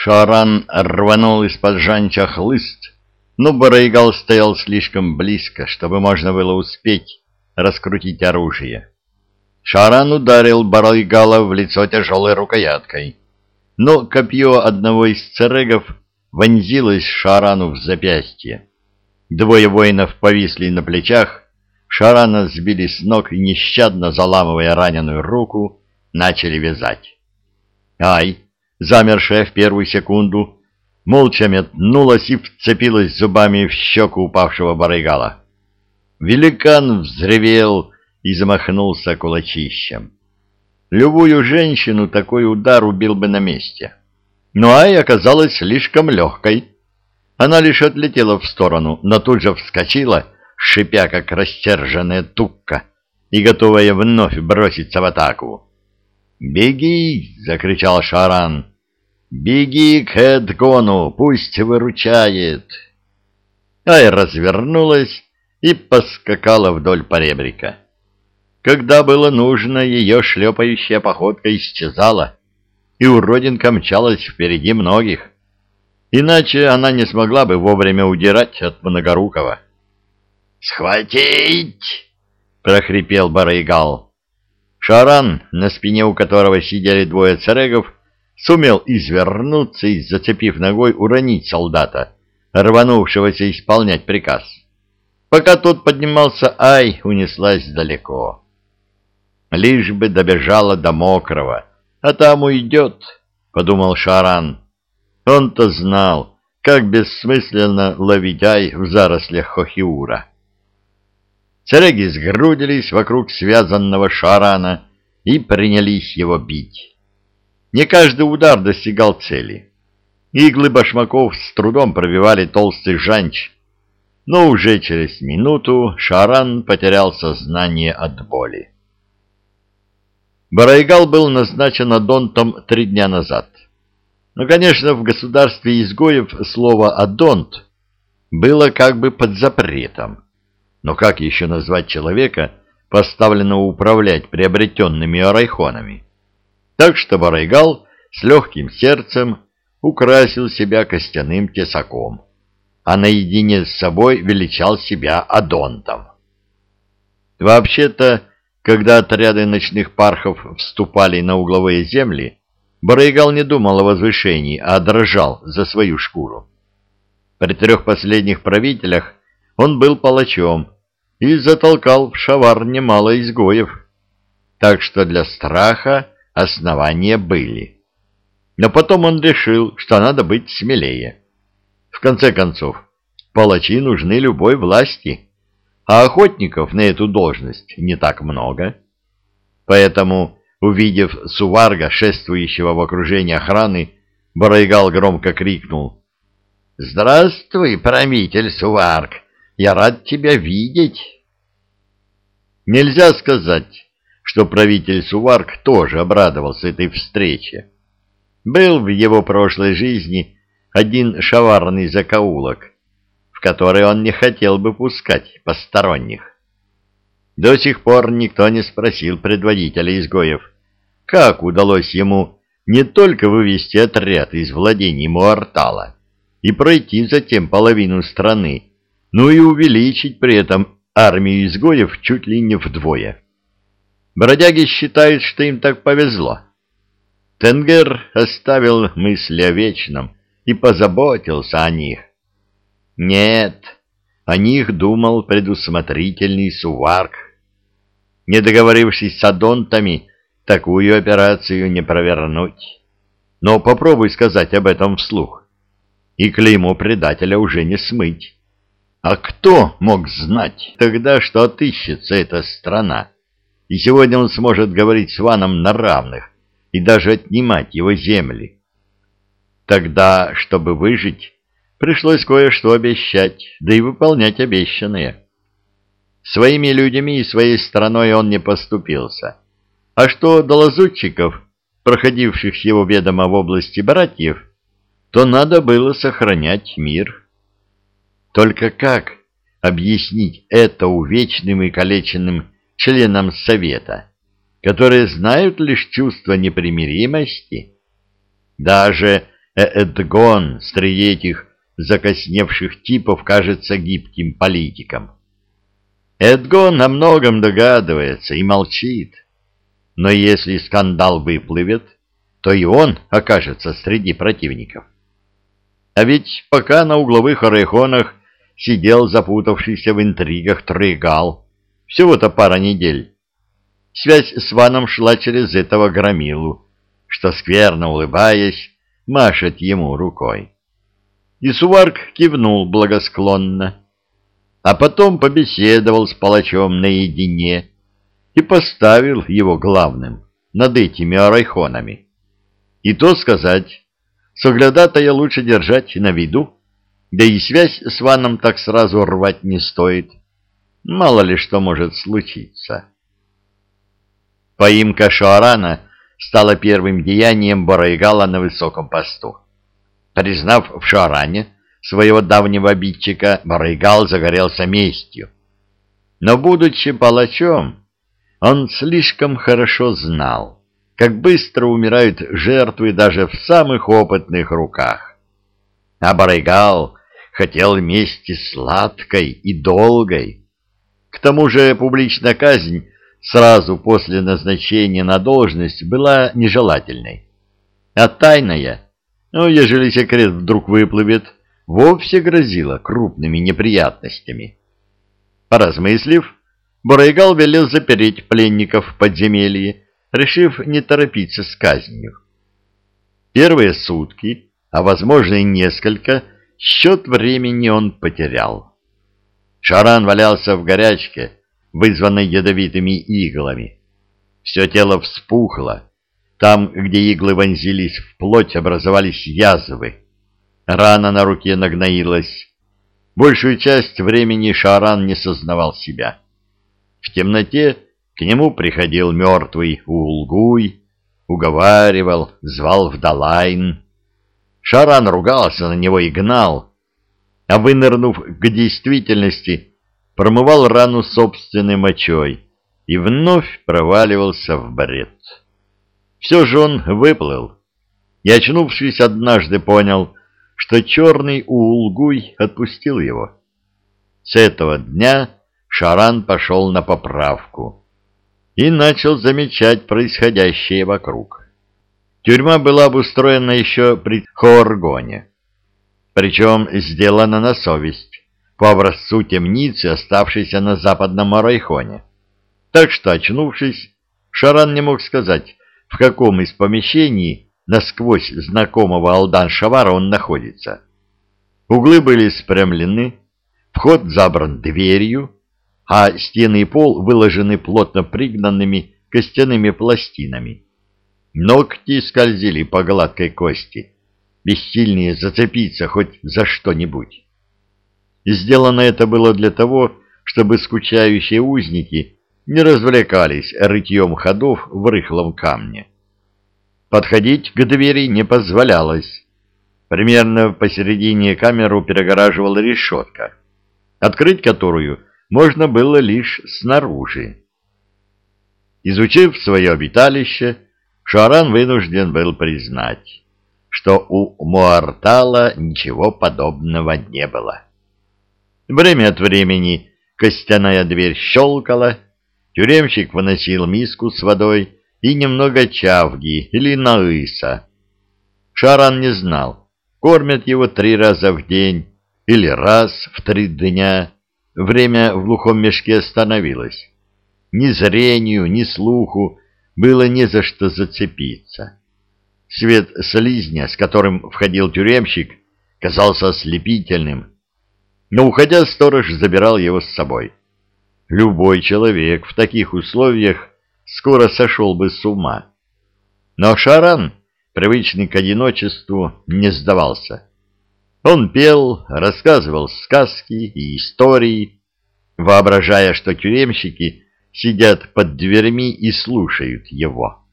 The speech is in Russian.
Шаран рванул из-под жанча хлыст, но Барайгал стоял слишком близко, чтобы можно было успеть раскрутить оружие. Шаран ударил Барайгала в лицо тяжелой рукояткой, но копье одного из церегов вонзилось Шарану в запястье. Двое воинов повисли на плечах, Шарана сбили с ног и, нещадно заламывая раненую руку, начали вязать. Ай, замершая в первую секунду, молча метнулась и вцепилась зубами в щеку упавшего барыгала. Великан взревел и замахнулся кулачищем. Любую женщину такой удар убил бы на месте. Но Ай оказалась слишком легкой. Она лишь отлетела в сторону, но тут же вскочила, шипя, как растерженная тукка, и готовая вновь броситься в атаку. «Беги!» — закричал Шаран. «Беги к Эдгону, пусть выручает!» Ай развернулась и поскакала вдоль поребрика. Когда было нужно, ее шлепающая походка исчезала, и уродинка мчалась впереди многих. Иначе она не смогла бы вовремя удирать от Многорукова. «Схватить!» — прохрипел Барайгал. Шаран, на спине у которого сидели двое царегов, сумел извернуться и, зацепив ногой, уронить солдата, рванувшегося исполнять приказ. Пока тот поднимался, Ай унеслась далеко. Лишь бы добежала до мокрого, а там уйдет, — подумал Шаран. Он-то знал, как бессмысленно ловить Ай в зарослях Хохиура. Цареги сгрудились вокруг связанного Шарана и принялись его бить. Не каждый удар достигал цели. Иглы башмаков с трудом пробивали толстый жанч, но уже через минуту Шаран потерял сознание от боли. Барайгал был назначен Адонтом три дня назад. Но, конечно, в государстве изгоев слово «адонт» было как бы под запретом. Но как еще назвать человека, поставленного управлять приобретенными арайхонами? Так что Барайгал с легким сердцем украсил себя костяным тесаком, а наедине с собой величал себя Адонтом. Вообще-то, когда отряды ночных пархов вступали на угловые земли, Барайгал не думал о возвышении, а дрожал за свою шкуру. При трех последних правителях он был палачом и затолкал в шавар немало изгоев, так что для страха основания были. Но потом он решил, что надо быть смелее. В конце концов, палачи нужны любой власти, а охотников на эту должность не так много. Поэтому, увидев Суварга, шествующего в окружении охраны, Барайгал громко крикнул. «Здравствуй, правитель Суварг! Я рад тебя видеть!» Нельзя сказать, что правитель Суварг тоже обрадовался этой встрече. Был в его прошлой жизни один шаварный закоулок, в который он не хотел бы пускать посторонних. До сих пор никто не спросил предводителя изгоев, как удалось ему не только вывести отряд из владений Муартала и пройти затем половину страны, но и увеличить при этом армию изгоев чуть ли не вдвое. Бродяги считают, что им так повезло. Тенгер оставил мысли о вечном и позаботился о них. Нет, о них думал предусмотрительный Суварк. Не договорившись с адонтами, такую операцию не провернуть. Но попробуй сказать об этом вслух. И клеймо предателя уже не смыть. А кто мог знать тогда, что отыщется эта страна? И сегодня он сможет говорить с Ваном на равных и даже отнимать его земли. Тогда, чтобы выжить, пришлось кое-что обещать, да и выполнять обещанное. Своими людьми и своей страной он не поступился. А что до лазутчиков, проходивших его ведомо в области братьев, то надо было сохранять мир. Только как объяснить это увечным и калеченным членам Совета, которые знают лишь чувство непримиримости? Даже Эдгон среди этих закосневших типов кажется гибким политиком. Эдгон о многом догадывается и молчит. Но если скандал выплывет, то и он окажется среди противников. А ведь пока на угловых орехонах сидел запутавшийся в интригах Трегал, всего-то пара недель, связь с Ваном шла через этого громилу, что, скверно улыбаясь, машет ему рукой. И Суварк кивнул благосклонно, а потом побеседовал с палачом наедине и поставил его главным над этими арайхонами. И то сказать, соглядатая лучше держать на виду, да и связь с Ваном так сразу рвать не стоит. Мало ли что может случиться. Поимка Шуарана стала первым деянием Барайгала на высоком посту. Признав в Шуаране своего давнего обидчика, Барайгал загорелся местью. Но, будучи палачом, он слишком хорошо знал, как быстро умирают жертвы даже в самых опытных руках. А Барайгал хотел мести сладкой и долгой. К тому же публичная казнь сразу после назначения на должность была нежелательной. А тайная, ну, ежели секрет вдруг выплывет, вовсе грозила крупными неприятностями. Поразмыслив, Барайгал велел запереть пленников в подземелье, решив не торопиться с казнью. Первые сутки, а возможно и несколько, счет времени он потерял. Шаран валялся в горячке, вызванной ядовитыми иглами. Все тело вспухло. Там, где иглы вонзились в плоть, образовались язвы. Рана на руке нагноилась. Большую часть времени Шаран не сознавал себя. В темноте к нему приходил мертвый Улгуй, уговаривал, звал в Далайн. Шаран ругался на него и гнал, а вынырнув к действительности, промывал рану собственной мочой и вновь проваливался в бред. Все же он выплыл, и, очнувшись, однажды понял, что черный Уулгуй отпустил его. С этого дня Шаран пошел на поправку и начал замечать происходящее вокруг. Тюрьма была обустроена еще при Хооргоне, причем сделана на совесть по образцу темницы, оставшейся на западном Арайхоне. Так что, очнувшись, Шаран не мог сказать, в каком из помещений насквозь знакомого Алдан-Шавара он находится. Углы были спрямлены, вход забран дверью, а стены и пол выложены плотно пригнанными костяными пластинами. Ногти скользили по гладкой кости, бессильнее зацепиться хоть за что-нибудь. И сделано это было для того, чтобы скучающие узники не развлекались рытьем ходов в рыхлом камне. Подходить к двери не позволялось. Примерно посередине камеру перегораживала решетка, открыть которую можно было лишь снаружи. Изучив свое обиталище, Шаран вынужден был признать, что у Муартала ничего подобного не было. Время от времени костяная дверь щелкала, тюремщик выносил миску с водой и немного чавги или наыса. Шаран не знал, кормят его три раза в день или раз в три дня. Время в глухом мешке остановилось. Ни зрению, ни слуху было не за что зацепиться. Свет слизня, с которым входил тюремщик, казался ослепительным, но, уходя, сторож забирал его с собой. Любой человек в таких условиях скоро сошел бы с ума. Но Шаран, привычный к одиночеству, не сдавался. Он пел, рассказывал сказки и истории, воображая, что тюремщики сидят под дверьми и слушают его.